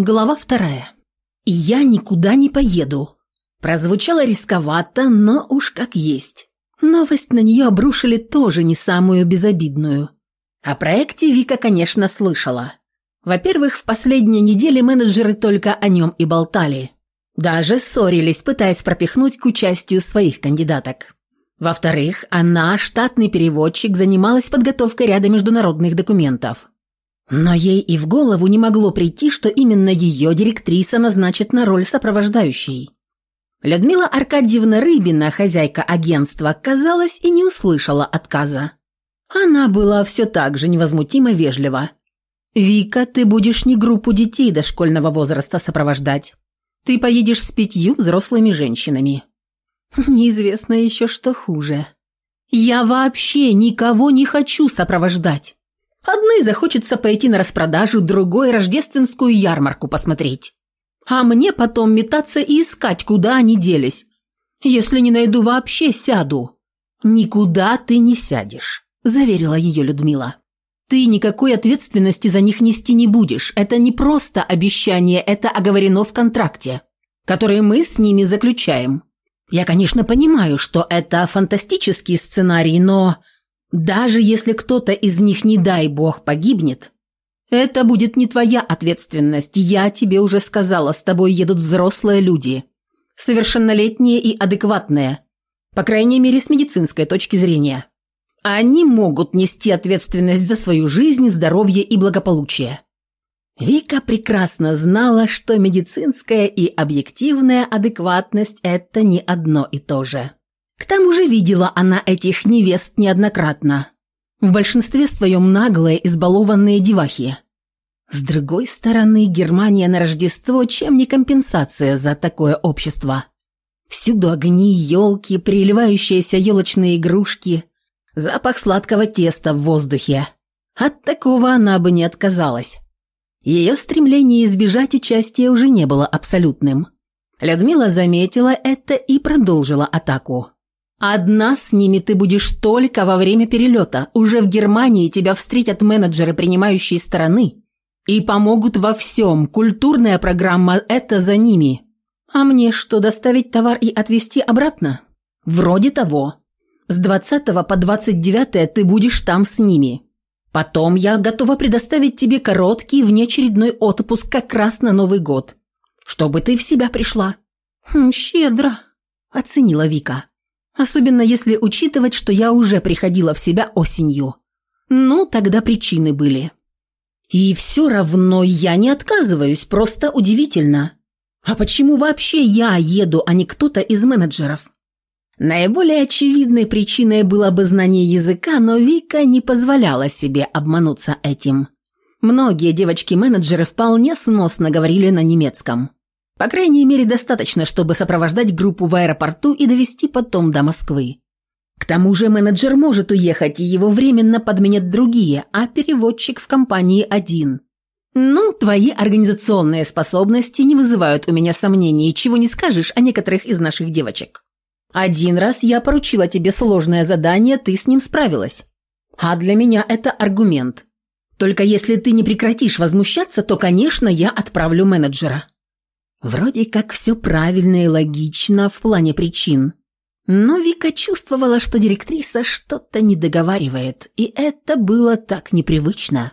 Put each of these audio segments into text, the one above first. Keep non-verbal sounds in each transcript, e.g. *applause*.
Глава вторая. «Я никуда не поеду». Прозвучало рисковато, но уж как есть. Новость на нее обрушили тоже не самую безобидную. О проекте Вика, конечно, слышала. Во-первых, в последние недели менеджеры только о нем и болтали. Даже ссорились, пытаясь пропихнуть к участию своих кандидаток. Во-вторых, она, штатный переводчик, занималась подготовкой ряда международных документов. Но ей и в голову не могло прийти, что именно ее директриса назначит на роль сопровождающей. Людмила Аркадьевна Рыбина, хозяйка агентства, казалось, и не услышала отказа. Она была все так же невозмутимо вежлива. «Вика, ты будешь не группу детей дошкольного возраста сопровождать. Ты поедешь с пятью взрослыми женщинами». Неизвестно еще, что хуже. «Я вообще никого не хочу сопровождать. Одной захочется пойти на распродажу, другой – рождественскую ярмарку посмотреть. А мне потом метаться и искать, куда они делись. Если не найду, вообще сяду». «Никуда ты не сядешь», – заверила ее Людмила. «Ты никакой ответственности за них нести не будешь. Это не просто обещание, это оговорено в контракте, который мы с ними заключаем. Я, конечно, понимаю, что это фантастический сценарий, но даже если кто-то из них, не дай бог, погибнет, это будет не твоя ответственность. Я тебе уже сказала, с тобой едут взрослые люди. Совершеннолетние и адекватные. По крайней мере, с медицинской точки зрения. Они могут нести ответственность за свою жизнь, здоровье и благополучие. Вика прекрасно знала, что медицинская и объективная адекватность – это не одно и то же. К тому же видела она этих невест неоднократно. В большинстве своем наглые, избалованные девахи. С другой стороны, Германия на Рождество чем не компенсация за такое общество. Всюду огни, елки, переливающиеся елочные игрушки, запах сладкого теста в воздухе. От такого она бы не отказалась. Ее стремление избежать участия уже не было абсолютным. Людмила заметила это и продолжила атаку. Одна с ними ты будешь только во время перелета. Уже в Германии тебя встретят менеджеры принимающей стороны и помогут во всем. Культурная программа – это за ними. А мне что, доставить товар и отвезти обратно? Вроде того. С 20 по 29 ты будешь там с ними. Потом я готова предоставить тебе короткий внеочередной отпуск как раз на Новый год, чтобы ты в себя пришла». «Хм, «Щедро», – оценила Вика. Особенно если учитывать, что я уже приходила в себя осенью. Ну, тогда причины были. И все равно я не отказываюсь, просто удивительно. А почему вообще я еду, а не кто-то из менеджеров? Наиболее очевидной причиной было бы знание языка, но Вика не позволяла себе обмануться этим. Многие девочки-менеджеры вполне сносно говорили на немецком. По крайней мере, достаточно, чтобы сопровождать группу в аэропорту и довести потом до Москвы. К тому же менеджер может уехать, и его временно подменят другие, а переводчик в компании один. Ну, твои организационные способности не вызывают у меня сомнений, чего не скажешь о некоторых из наших девочек. Один раз я поручила тебе сложное задание, ты с ним справилась. А для меня это аргумент. Только если ты не прекратишь возмущаться, то, конечно, я отправлю менеджера. Вроде как все правильно и логично в плане причин. Но Вика чувствовала, что директриса что-то не договаривает, и это было так непривычно.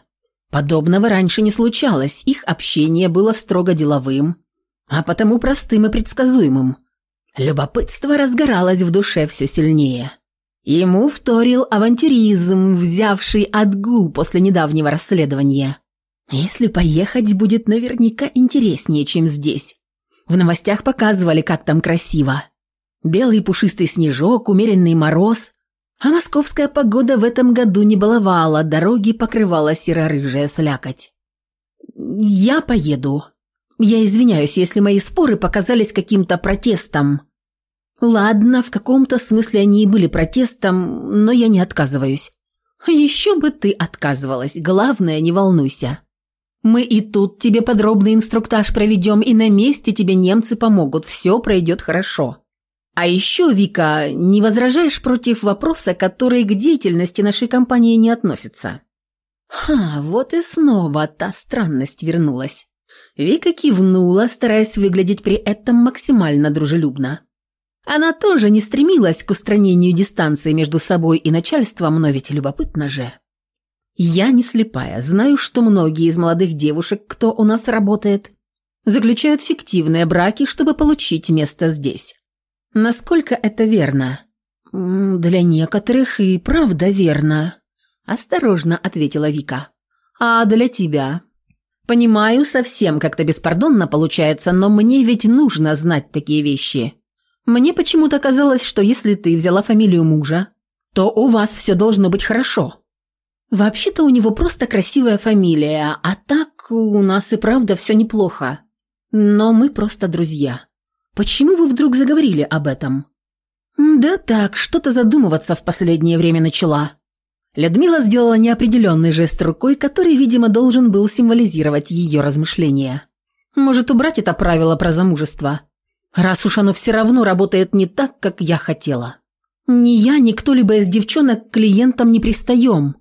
Подобного раньше не случалось, их общение было строго деловым, а потому простым и предсказуемым. Любопытство разгоралось в душе все сильнее. Ему вторил авантюризм, взявший отгул после недавнего расследования. Если поехать, будет наверняка интереснее, чем здесь. В новостях показывали, как там красиво. Белый пушистый снежок, умеренный мороз. А московская погода в этом году не баловала, дороги покрывала серо-рыжая слякоть. «Я поеду. Я извиняюсь, если мои споры показались каким-то протестом». «Ладно, в каком-то смысле они и были протестом, но я не отказываюсь». «Еще бы ты отказывалась, главное, не волнуйся». Мы и тут тебе подробный инструктаж проведем, и на месте тебе немцы помогут, все пройдет хорошо. А еще, Вика, не возражаешь против вопроса, который к деятельности нашей компании не относится?» Ха, вот и снова та странность вернулась. Вика кивнула, стараясь выглядеть при этом максимально дружелюбно. Она тоже не стремилась к устранению дистанции между собой и начальством, но ведь любопытно же. Я не слепая, знаю, что многие из молодых девушек, кто у нас работает, заключают фиктивные браки, чтобы получить место здесь. Насколько это верно? Для некоторых и правда верно, осторожно ответила Вика. А для тебя? Понимаю, совсем как-то беспардонно получается, но мне ведь нужно знать такие вещи. Мне почему-то казалось, что если ты взяла фамилию мужа, то у вас все должно быть хорошо. Вообще-то у него просто красивая фамилия, а так у нас и правда все неплохо. Но мы просто друзья. Почему вы вдруг заговорили об этом? Да так, что-то задумываться в последнее время начала. Людмила сделала неопределенный жест рукой, который, видимо, должен был символизировать ее размышления. Может, убрать это правило про замужество? раз уж оно все равно работает не так, как я хотела. Ни я, ни кто-либо из девчонок к клиентам не пристаем.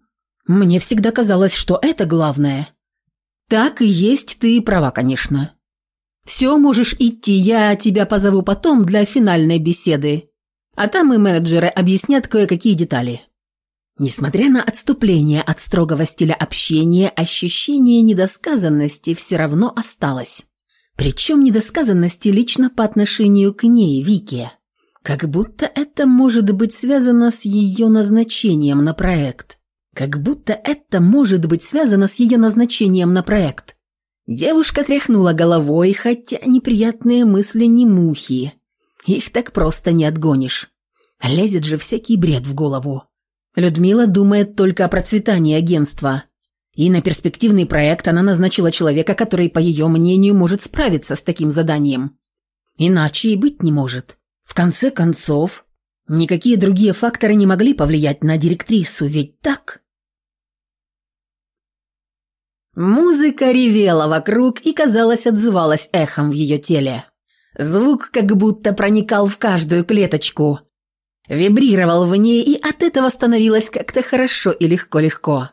Мне всегда казалось, что это главное. Так и есть, ты права, конечно. Все, можешь идти, я тебя позову потом для финальной беседы. А там и менеджеры объяснят кое-какие детали. Несмотря на отступление от строгого стиля общения, ощущение недосказанности все равно осталось. Причем недосказанности лично по отношению к ней, Вике. Как будто это может быть связано с ее назначением на проект. Как будто это может быть связано с ее назначением на проект. Девушка тряхнула головой, хотя неприятные мысли не мухи. Их так просто не отгонишь. Лезет же всякий бред в голову. Людмила думает только о процветании агентства. И на перспективный проект она назначила человека, который, по ее мнению, может справиться с таким заданием. Иначе и быть не может. В конце концов, никакие другие факторы не могли повлиять на директрису, ведь так? Музыка ревела вокруг и, казалось, отзывалась эхом в ее теле. Звук как будто проникал в каждую клеточку, вибрировал в ней, и от этого становилось как-то хорошо и легко-легко.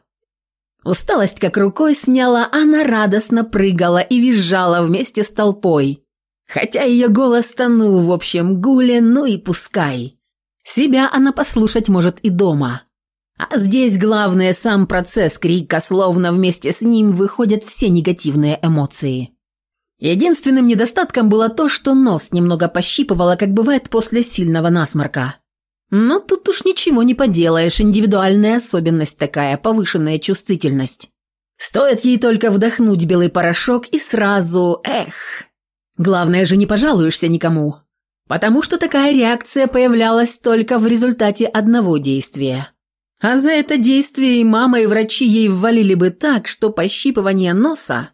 Усталость как рукой сняла, она радостно прыгала и визжала вместе с толпой. Хотя ее голос тонул в общем гуле, ну и пускай. Себя она послушать может и дома. А здесь главное сам процесс крика, словно вместе с ним выходят все негативные эмоции. Единственным недостатком было то, что нос немного пощипывало, как бывает после сильного насморка. Но тут уж ничего не поделаешь, индивидуальная особенность такая, повышенная чувствительность. Стоит ей только вдохнуть белый порошок и сразу, эх. Главное же не пожалуешься никому, потому что такая реакция появлялась только в результате одного действия. А за это действие и мама, и врачи ей ввалили бы так, что пощипывание носа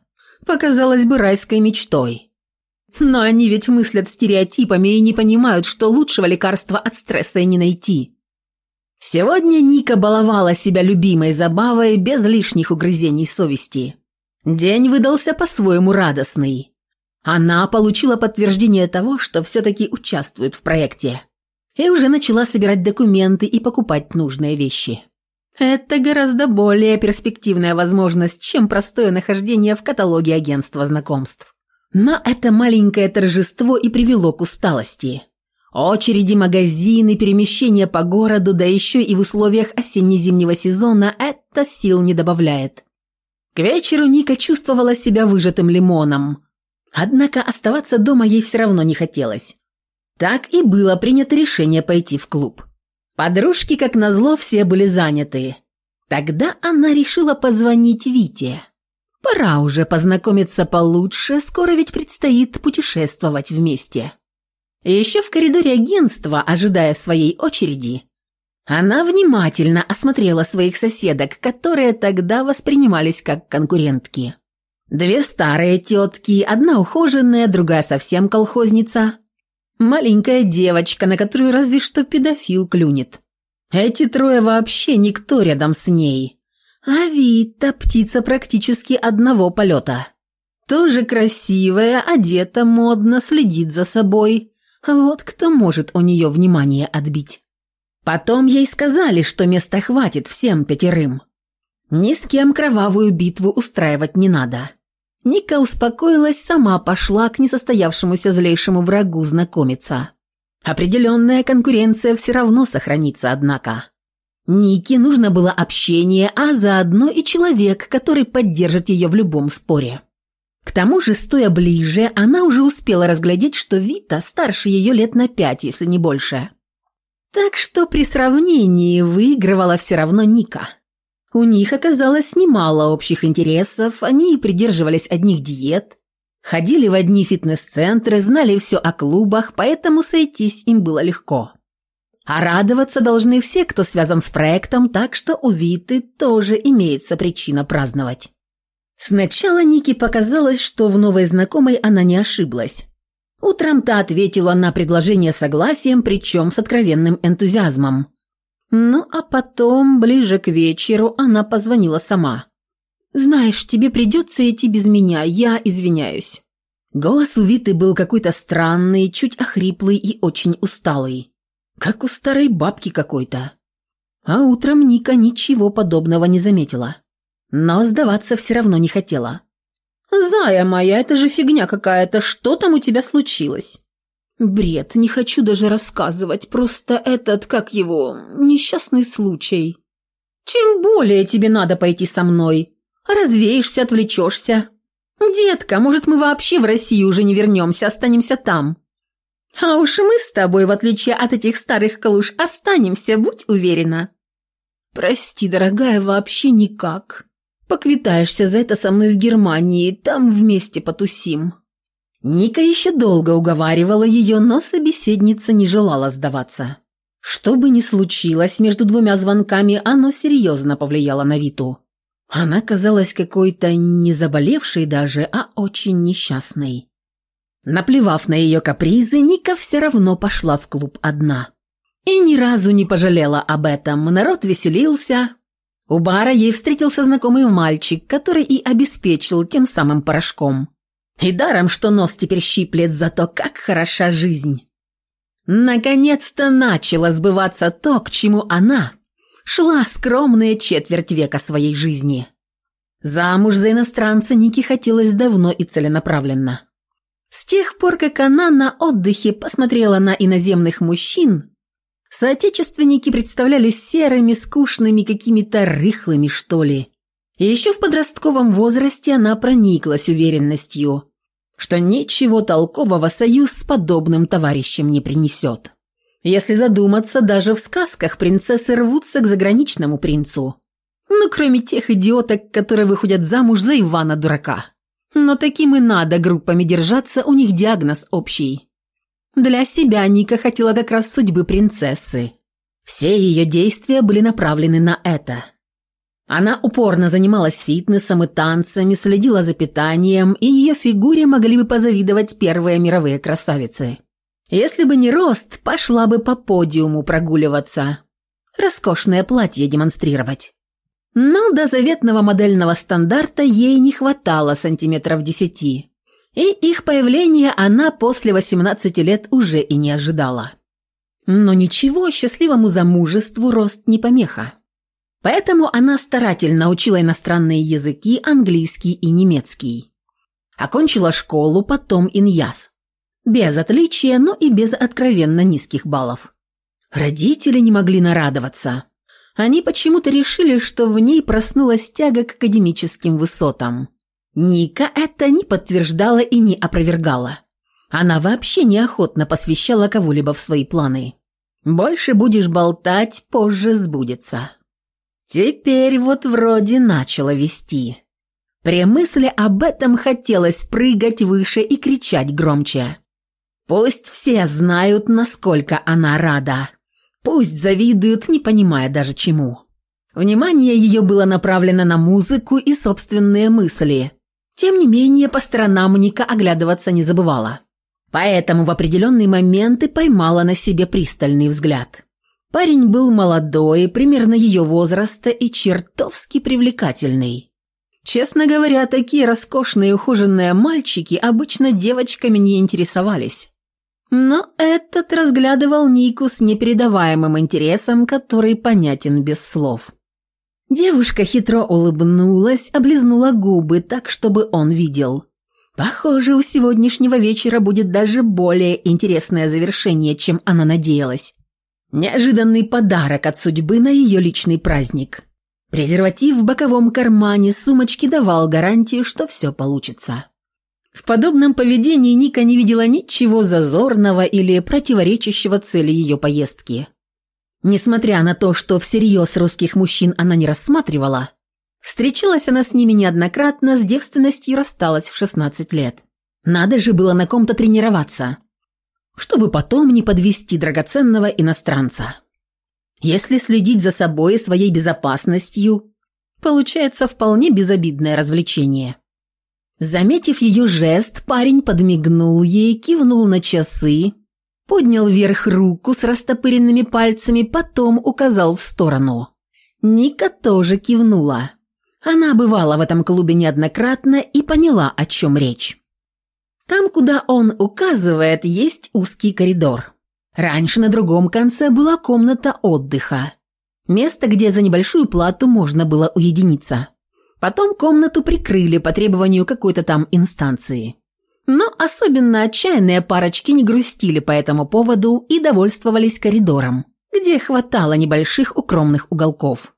показалось бы райской мечтой. Но они ведь мыслят стереотипами и не понимают, что лучшего лекарства от стресса и не найти. Сегодня Ника баловала себя любимой забавой без лишних угрызений совести. День выдался по-своему радостный. Она получила подтверждение того, что все-таки участвует в проекте. И уже начала собирать документы и покупать нужные вещи. Это гораздо более перспективная возможность, чем простое нахождение в каталоге агентства знакомств. Но это маленькое торжество и привело к усталости. Очереди, магазины, перемещения по городу, да еще и в условиях осенне-зимнего сезона это сил не добавляет. К вечеру Ника чувствовала себя выжатым лимоном. Однако оставаться дома ей все равно не хотелось. Так и было принято решение пойти в клуб. Подружки, как назло, все были заняты. Тогда она решила позвонить Вите. Пора уже познакомиться получше, скоро ведь предстоит путешествовать вместе. Еще в коридоре агентства, ожидая своей очереди, она внимательно осмотрела своих соседок, которые тогда воспринимались как конкурентки. Две старые тетки, одна ухоженная, другая совсем колхозница. Маленькая девочка, на которую разве что педофил клюнет. Эти трое вообще никто рядом с ней. А Вита птица практически одного полета. Тоже красивая, одета модно, следит за собой. Вот кто может у нее внимание отбить. Потом ей сказали, что места хватит всем пятерым. Ни с кем кровавую битву устраивать не надо. Ника успокоилась, сама пошла к несостоявшемуся злейшему врагу знакомиться. Определенная конкуренция все равно сохранится, однако. Нике нужно было общение, а заодно и человек, который поддержит ее в любом споре. К тому же, стоя ближе, она уже успела разглядеть, что Вита старше ее лет на пять, если не больше. Так что при сравнении выигрывала все равно Ника. У них оказалось немало общих интересов, они придерживались одних диет, ходили в одни фитнес-центры, знали все о клубах, поэтому сойтись им было легко. А радоваться должны все, кто связан с проектом, так что у Виты тоже имеется причина праздновать. Сначала Нике показалось, что в новой знакомой она не ошиблась. Утром та ответила на предложение согласием, причем с откровенным энтузиазмом. Ну а потом, ближе к вечеру, она позвонила сама. «Знаешь, тебе придется идти без меня, я извиняюсь». Голос у Виты был какой-то странный, чуть охриплый и очень усталый. Как у старой бабки какой-то. А утром Ника ничего подобного не заметила но сдаваться все равно не хотела. «Зая моя, это же фигня какая-то, что там у тебя случилось?» «Бред, не хочу даже рассказывать, просто этот, как его, несчастный случай». «Тем более тебе надо пойти со мной. Развеешься, отвлечешься. Детка, может, мы вообще в Россию уже не вернемся, останемся там?» «А уж мы с тобой, в отличие от этих старых калуш, останемся, будь уверена». «Прости, дорогая, вообще никак. Поквитаешься за это со мной в Германии, там вместе потусим». Ника еще долго уговаривала ее, но собеседница не желала сдаваться. Что бы ни случилось между двумя звонками, оно серьезно повлияло на Виту. Она казалась какой-то не заболевшей даже, а очень несчастной. Наплевав на ее капризы, Ника все равно пошла в клуб одна. И ни разу не пожалела об этом. Народ веселился, у бара ей встретился знакомый мальчик, который и обеспечил тем самым порошком. И даром, что нос теперь щиплет, зато как хороша жизнь. Наконец-то начало сбываться то, к чему она шла скромные четверть века своей жизни. Замуж за иностранца Нике хотелось давно и целенаправленно. С тех пор, как она на отдыхе посмотрела на иноземных мужчин, Соотечественники представлялись серыми, скучными, какими-то рыхлыми, что ли. Еще в подростковом возрасте она прониклась уверенностью, что ничего толкового союз с подобным товарищем не принесет. Если задуматься, даже в сказках принцессы рвутся к заграничному принцу. Ну, кроме тех идиоток, которые выходят замуж за Ивана-дурака. Но таким и надо группами держаться, у них диагноз общий. Для себя Ника хотела как раз судьбы принцессы. Все ее действия были направлены на это. Она упорно занималась фитнесом и танцами, следила за питанием, и ее фигуре могли бы позавидовать первые мировые красавицы. Если бы не рост, пошла бы по подиуму прогуливаться. Роскошное платье демонстрировать. Но до заветного модельного стандарта ей не хватало сантиметров десяти и их появление она после 18 лет уже и не ожидала. Но ничего, счастливому замужеству рост не помеха. Поэтому она старательно учила иностранные языки, английский и немецкий. Окончила школу, потом иньяс. Без отличия, но и без откровенно низких баллов. Родители не могли нарадоваться. Они почему-то решили, что в ней проснулась тяга к академическим высотам. Ника это не подтверждала и не опровергала. Она вообще неохотно посвящала кого-либо в свои планы. «Больше будешь болтать, позже сбудется». Теперь вот вроде начала вести. При мысли об этом хотелось прыгать выше и кричать громче. Пусть все знают, насколько она рада. Пусть завидуют, не понимая даже чему. Внимание ее было направлено на музыку и собственные мысли – тем не менее, по сторонам Ника оглядываться не забывала. Поэтому в определенный момент и поймала на себе пристальный взгляд. Парень был молодой, примерно ее возраста и чертовски привлекательный. Честно говоря, такие роскошные ухоженные мальчики обычно девочками не интересовались. Но этот разглядывал Нику с непередаваемым интересом, который понятен без слов. Девушка хитро улыбнулась, облизнула губы так, чтобы он видел. Похоже, у сегодняшнего вечера будет даже более интересное завершение, чем она надеялась. Неожиданный подарок от судьбы на ее личный праздник. Презерватив в боковом кармане сумочки давал гарантию, что все получится. В подобном поведении Ника не видела ничего зазорного или противоречащего цели ее поездки. Несмотря на то, что всерьез русских мужчин она не рассматривала, встречалась она с ними неоднократно, с девственностью рассталась в 16 лет. Надо же было на ком-то тренироваться, чтобы потом не подвести драгоценного иностранца. Если следить за собой и своей безопасностью, получается вполне безобидное развлечение. Заметив ее жест, парень подмигнул ей, кивнул на часы, поднял вверх руку с растопыренными пальцами, потом указал в сторону. Ника тоже кивнула. Она бывала в этом клубе неоднократно и поняла, о чем речь. Там, куда он указывает, есть узкий коридор. Раньше на другом конце была комната отдыха. Место, где за небольшую плату можно было уединиться. Потом комнату прикрыли по требованию какой-то там инстанции. Но особенно отчаянные парочки не грустили по этому поводу и довольствовались коридором, где хватало небольших укромных уголков.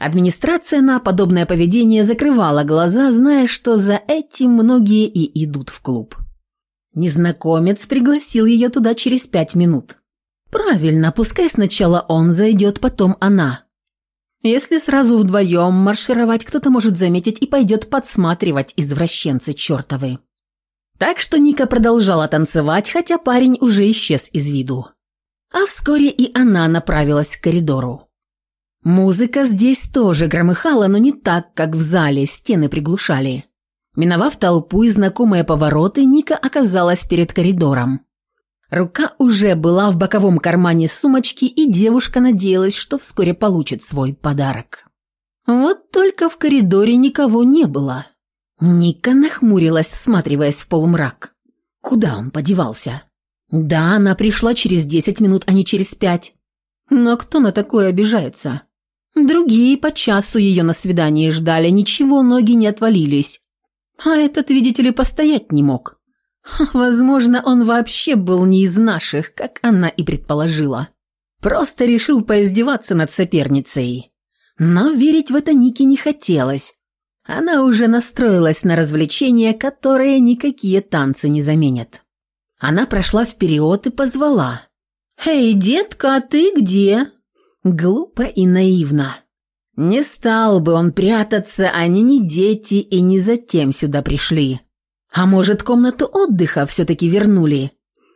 Администрация на подобное поведение закрывала глаза, зная, что за этим многие и идут в клуб. Незнакомец пригласил ее туда через пять минут. Правильно, пускай сначала он зайдет, потом она. Если сразу вдвоем маршировать, кто-то может заметить и пойдет подсматривать извращенцы чертовы. Так что Ника продолжала танцевать, хотя парень уже исчез из виду. А вскоре и она направилась к коридору. Музыка здесь тоже громыхала, но не так, как в зале, стены приглушали. Миновав толпу и знакомые повороты, Ника оказалась перед коридором. Рука уже была в боковом кармане сумочки, и девушка надеялась, что вскоре получит свой подарок. Вот только в коридоре никого не было. Ника нахмурилась, всматриваясь в полумрак. Куда он подевался? Да, она пришла через десять минут, а не через пять. Но кто на такое обижается? Другие по часу ее на свидании ждали, ничего, ноги не отвалились. А этот, видите ли, постоять не мог. Возможно, он вообще был не из наших, как она и предположила. Просто решил поиздеваться над соперницей. Но верить в это Нике не хотелось. Она уже настроилась на развлечения, которые никакие танцы не заменят. Она прошла вперед и позвала. «Эй, детка, а ты где?» Глупо и наивно. Не стал бы он прятаться, они не дети и не затем сюда пришли. А может, комнату отдыха все-таки вернули?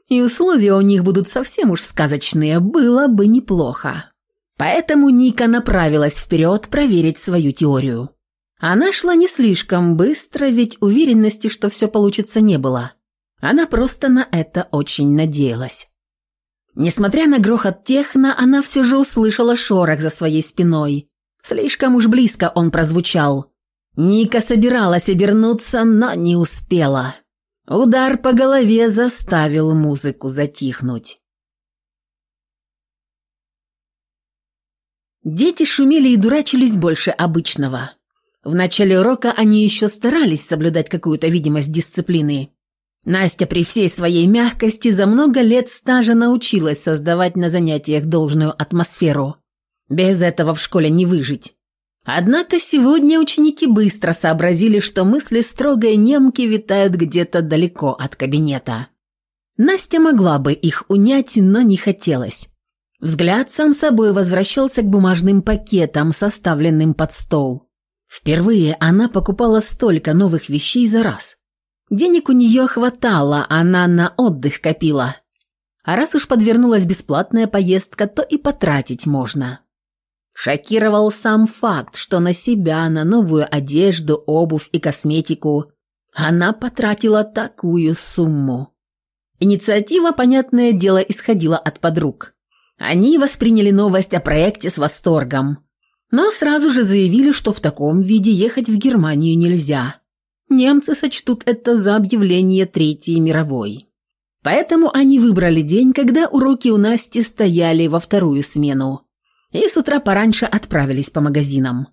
И условия у них будут совсем уж сказочные, было бы неплохо. Поэтому Ника направилась вперед проверить свою теорию. Она шла не слишком быстро, ведь уверенности, что все получится, не было. Она просто на это очень надеялась. Несмотря на грохот техно, она все же услышала шорох за своей спиной. Слишком уж близко он прозвучал. Ника собиралась обернуться, но не успела. Удар по голове заставил музыку затихнуть. Дети шумели и дурачились больше обычного. В начале урока они еще старались соблюдать какую-то видимость дисциплины. Настя при всей своей мягкости за много лет стажа научилась создавать на занятиях должную атмосферу. Без этого в школе не выжить. Однако сегодня ученики быстро сообразили, что мысли строгой немки витают где-то далеко от кабинета. Настя могла бы их унять, но не хотелось. Взгляд сам собой возвращался к бумажным пакетам, составленным под стол. Впервые она покупала столько новых вещей за раз. Денег у нее хватало, она на отдых копила. А раз уж подвернулась бесплатная поездка, то и потратить можно. Шокировал сам факт, что на себя, на новую одежду, обувь и косметику она потратила такую сумму. Инициатива, понятное дело, исходила от подруг. Они восприняли новость о проекте с восторгом, но сразу же заявили, что в таком виде ехать в Германию нельзя. Немцы сочтут это за объявление Третьей мировой. Поэтому они выбрали день, когда уроки у Насти стояли во вторую смену, и с утра пораньше отправились по магазинам.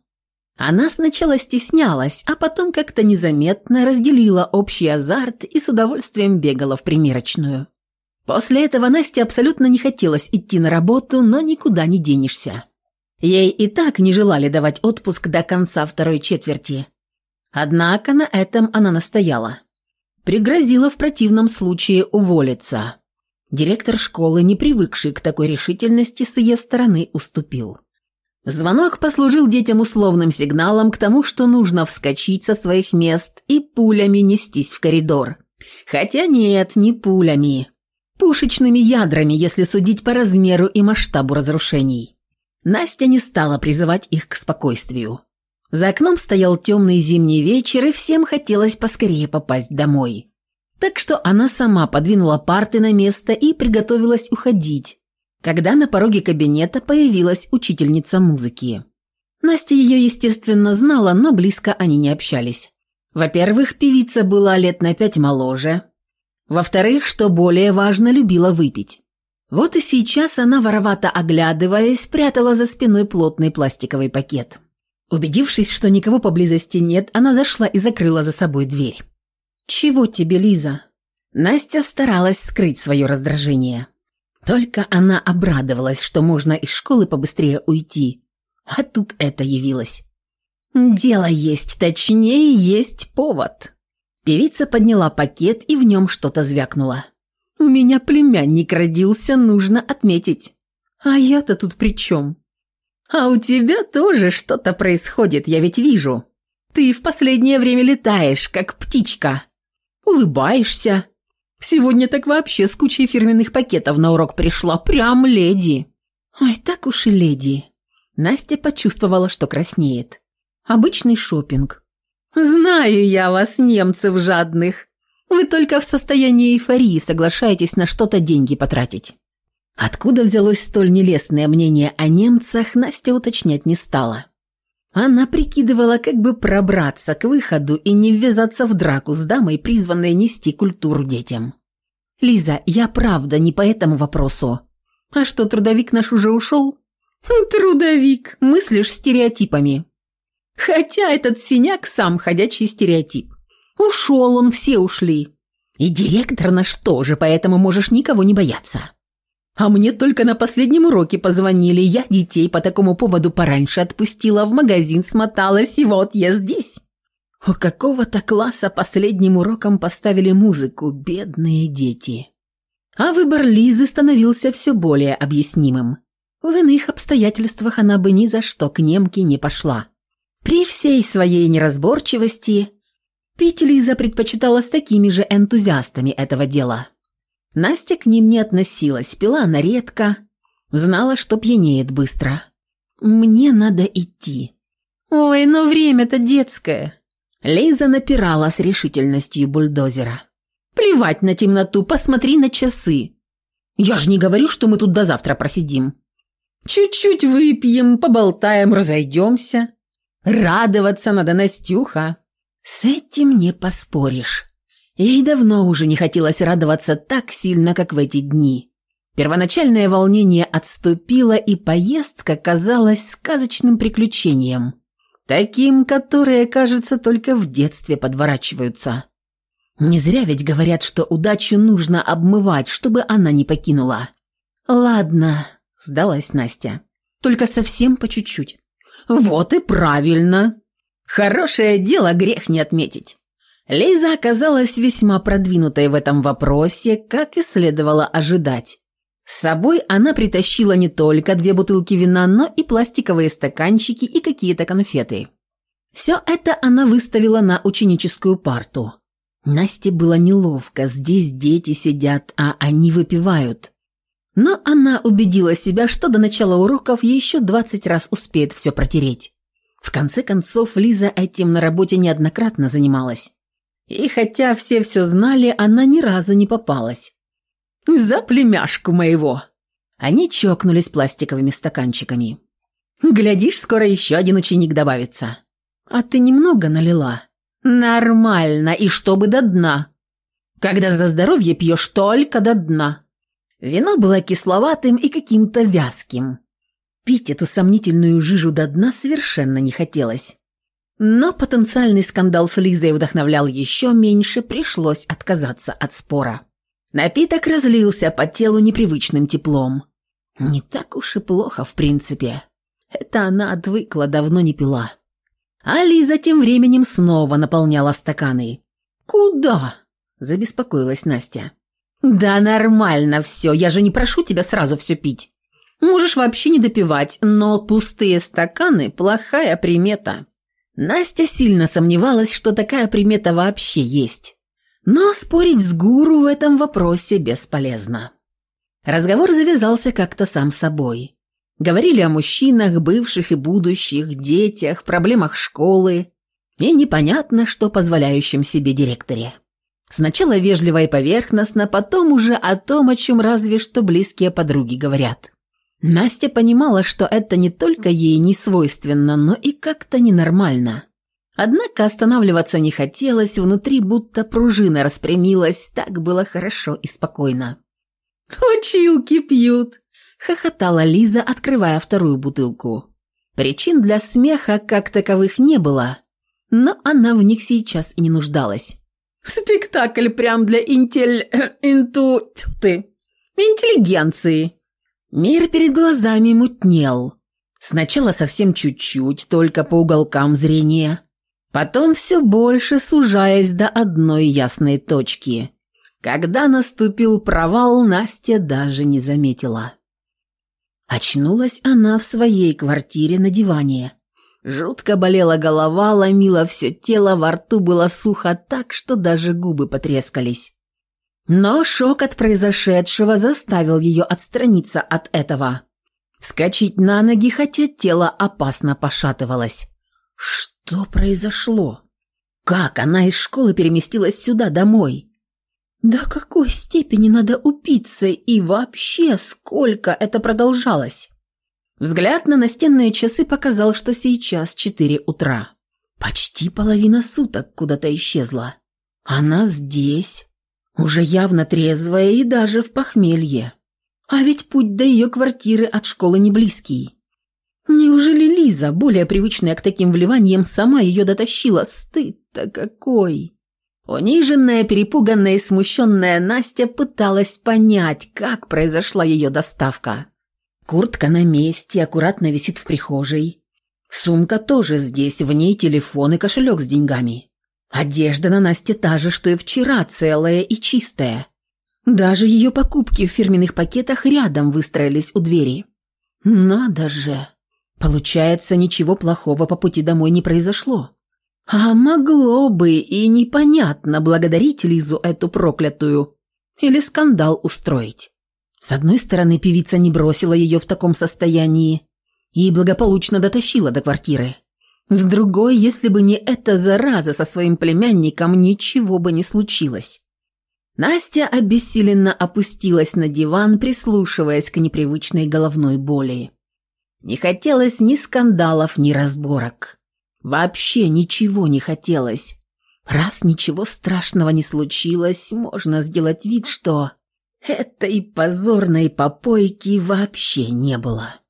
Она сначала стеснялась, а потом как-то незаметно разделила общий азарт и с удовольствием бегала в примерочную. После этого Насте абсолютно не хотелось идти на работу, но никуда не денешься. Ей и так не желали давать отпуск до конца второй четверти. Однако на этом она настояла. Пригрозила в противном случае уволиться. Директор школы, не привыкший к такой решительности, с ее стороны уступил. Звонок послужил детям условным сигналом к тому, что нужно вскочить со своих мест и пулями нестись в коридор. Хотя нет, не пулями. Пушечными ядрами, если судить по размеру и масштабу разрушений. Настя не стала призывать их к спокойствию. За окном стоял темный зимний вечер, и всем хотелось поскорее попасть домой. Так что она сама подвинула парты на место и приготовилась уходить, когда на пороге кабинета появилась учительница музыки. Настя ее, естественно, знала, но близко они не общались. Во-первых, певица была лет на пять моложе. Во-вторых, что более важно, любила выпить. Вот и сейчас она, воровато оглядываясь, прятала за спиной плотный пластиковый пакет. Убедившись, что никого поблизости нет, она зашла и закрыла за собой дверь. «Чего тебе, Лиза?» Настя старалась скрыть свое раздражение. Только она обрадовалась, что можно из школы побыстрее уйти. А тут это явилось. «Дело есть, точнее, есть повод». Певица подняла пакет, и в нем что-то звякнуло. «У меня племянник родился, нужно отметить». «А я-то тут при чем?» «А у тебя тоже что-то происходит, я ведь вижу. Ты в последнее время летаешь, как птичка улыбаешься. Сегодня так вообще с кучей фирменных пакетов на урок пришла, прям леди. Ой, так уж и леди. Настя почувствовала, что краснеет. Обычный шопинг. Знаю я вас, немцев жадных. Вы только в состоянии эйфории соглашаетесь на что-то деньги потратить. Откуда взялось столь нелестное мнение о немцах, Настя уточнять не стала. Она прикидывала, как бы пробраться к выходу и не ввязаться в драку с дамой, призванной нести культуру детям. «Лиза, я правда не по этому вопросу. А что, трудовик наш уже ушел?» «Трудовик, мыслишь стереотипами». Хотя этот синяк сам ходячий стереотип. Ушел он, все ушли. И директор наш тоже, поэтому можешь никого не бояться. А мне только на последнем уроке позвонили. Я детей по такому поводу пораньше отпустила, в магазин смоталась, и вот я здесь. У какого-то класса последним уроком поставили музыку, бедные дети. А выбор Лизы становился все более объяснимым. В иных обстоятельствах она бы ни за что к немке не пошла. При всей своей неразборчивости пить Лиза предпочитала с такими же энтузиастами этого дела. Настя к ним не относилась, пила она редко, знала, что пьянеет быстро. «Мне надо идти». «Ой, но время-то детское». Лиза напирала с решительностью бульдозера. «Плевать на темноту, посмотри на часы. Я же не говорю, что мы тут до завтра просидим. Чуть-чуть выпьем, поболтаем, разойдемся. Радоваться надо, Настюха». «С этим не поспоришь». Ей давно уже не хотелось радоваться так сильно, как в эти дни. Первоначальное волнение отступило, и поездка казалась сказочным приключением. Таким, которое, кажется, только в детстве подворачиваются. Не зря ведь говорят, что удачу нужно обмывать, чтобы она не покинула. «Ладно», – сдалась Настя. «Только совсем по чуть-чуть». «Вот и правильно. Хорошее дело грех не отметить. Лиза оказалась весьма продвинутой в этом вопросе, как и следовало ожидать. С собой она притащила не только две бутылки вина, но и пластиковые стаканчики и какие-то конфеты. Все это она выставила на ученическую парту. Насте было неловко, здесь дети сидят, а они выпивают. Но она убедила себя, что до начала уроков еще 20 раз успеет все протереть. В конце концов, Лиза этим на работе неоднократно занималась. И хотя все все знали, она ни разу не попалась. «За племяшку моего!» Они чокнулись пластиковыми стаканчиками. «Глядишь, скоро еще один ученик добавится». «А ты немного налила?» «Нормально, и чтобы до дна. Когда за здоровье пьешь только до дна». Вино было кисловатым и каким-то вязким. Пить эту сомнительную жижу до дна совершенно не хотелось. Но потенциальный скандал с Лизой вдохновлял еще меньше, пришлось отказаться от спора. Напиток разлился по телу непривычным теплом. Не так уж и плохо, в принципе. Это она отвыкла, давно не пила. А Лиза тем временем снова наполняла стаканы. «Куда?» – забеспокоилась Настя. «Да нормально все, я же не прошу тебя сразу все пить. Можешь вообще не допивать, но пустые стаканы – плохая примета». Настя сильно сомневалась, что такая примета вообще есть. Но спорить с гуру в этом вопросе бесполезно. Разговор завязался как-то сам собой. Говорили о мужчинах, бывших и будущих, детях, проблемах школы и непонятно, что позволяющем себе директоре. Сначала вежливо и поверхностно, потом уже о том, о чем разве что близкие подруги говорят. Настя понимала, что это не только ей не свойственно, но и как-то ненормально. Однако останавливаться не хотелось, внутри будто пружина распрямилась, так было хорошо и спокойно. «Училки пьют!» – хохотала Лиза, открывая вторую бутылку. Причин для смеха как таковых не было, но она в них сейчас и не нуждалась. «Спектакль прям для интель... *clears throat* инту... ты... интеллигенции!» Мир перед глазами мутнел. Сначала совсем чуть-чуть, только по уголкам зрения. Потом все больше сужаясь до одной ясной точки. Когда наступил провал, Настя даже не заметила. Очнулась она в своей квартире на диване. Жутко болела голова, ломила все тело, во рту было сухо так, что даже губы потрескались. Но шок от произошедшего заставил ее отстраниться от этого. Вскочить на ноги, хотя тело опасно пошатывалось. Что произошло? Как она из школы переместилась сюда, домой? До какой степени надо упиться и вообще сколько это продолжалось? Взгляд на настенные часы показал, что сейчас четыре утра. Почти половина суток куда-то исчезла. Она здесь, уже явно трезвая и даже в похмелье. А ведь путь до ее квартиры от школы не близкий. Неужели Лиза, более привычная к таким вливаниям, сама ее дотащила? Стыд-то какой! Униженная, перепуганная и смущенная Настя пыталась понять, как произошла ее доставка. Куртка на месте, аккуратно висит в прихожей. Сумка тоже здесь, в ней телефон и кошелек с деньгами. Одежда на Насте та же, что и вчера, целая и чистая. Даже ее покупки в фирменных пакетах рядом выстроились у двери. Надо же. Получается, ничего плохого по пути домой не произошло. А могло бы и непонятно благодарить Лизу эту проклятую или скандал устроить. С одной стороны, певица не бросила ее в таком состоянии и благополучно дотащила до квартиры. С другой, если бы не эта зараза со своим племянником, ничего бы не случилось. Настя обессиленно опустилась на диван, прислушиваясь к непривычной головной боли. Не хотелось ни скандалов, ни разборок. Вообще ничего не хотелось. Раз ничего страшного не случилось, можно сделать вид, что этой позорной попойки вообще не было.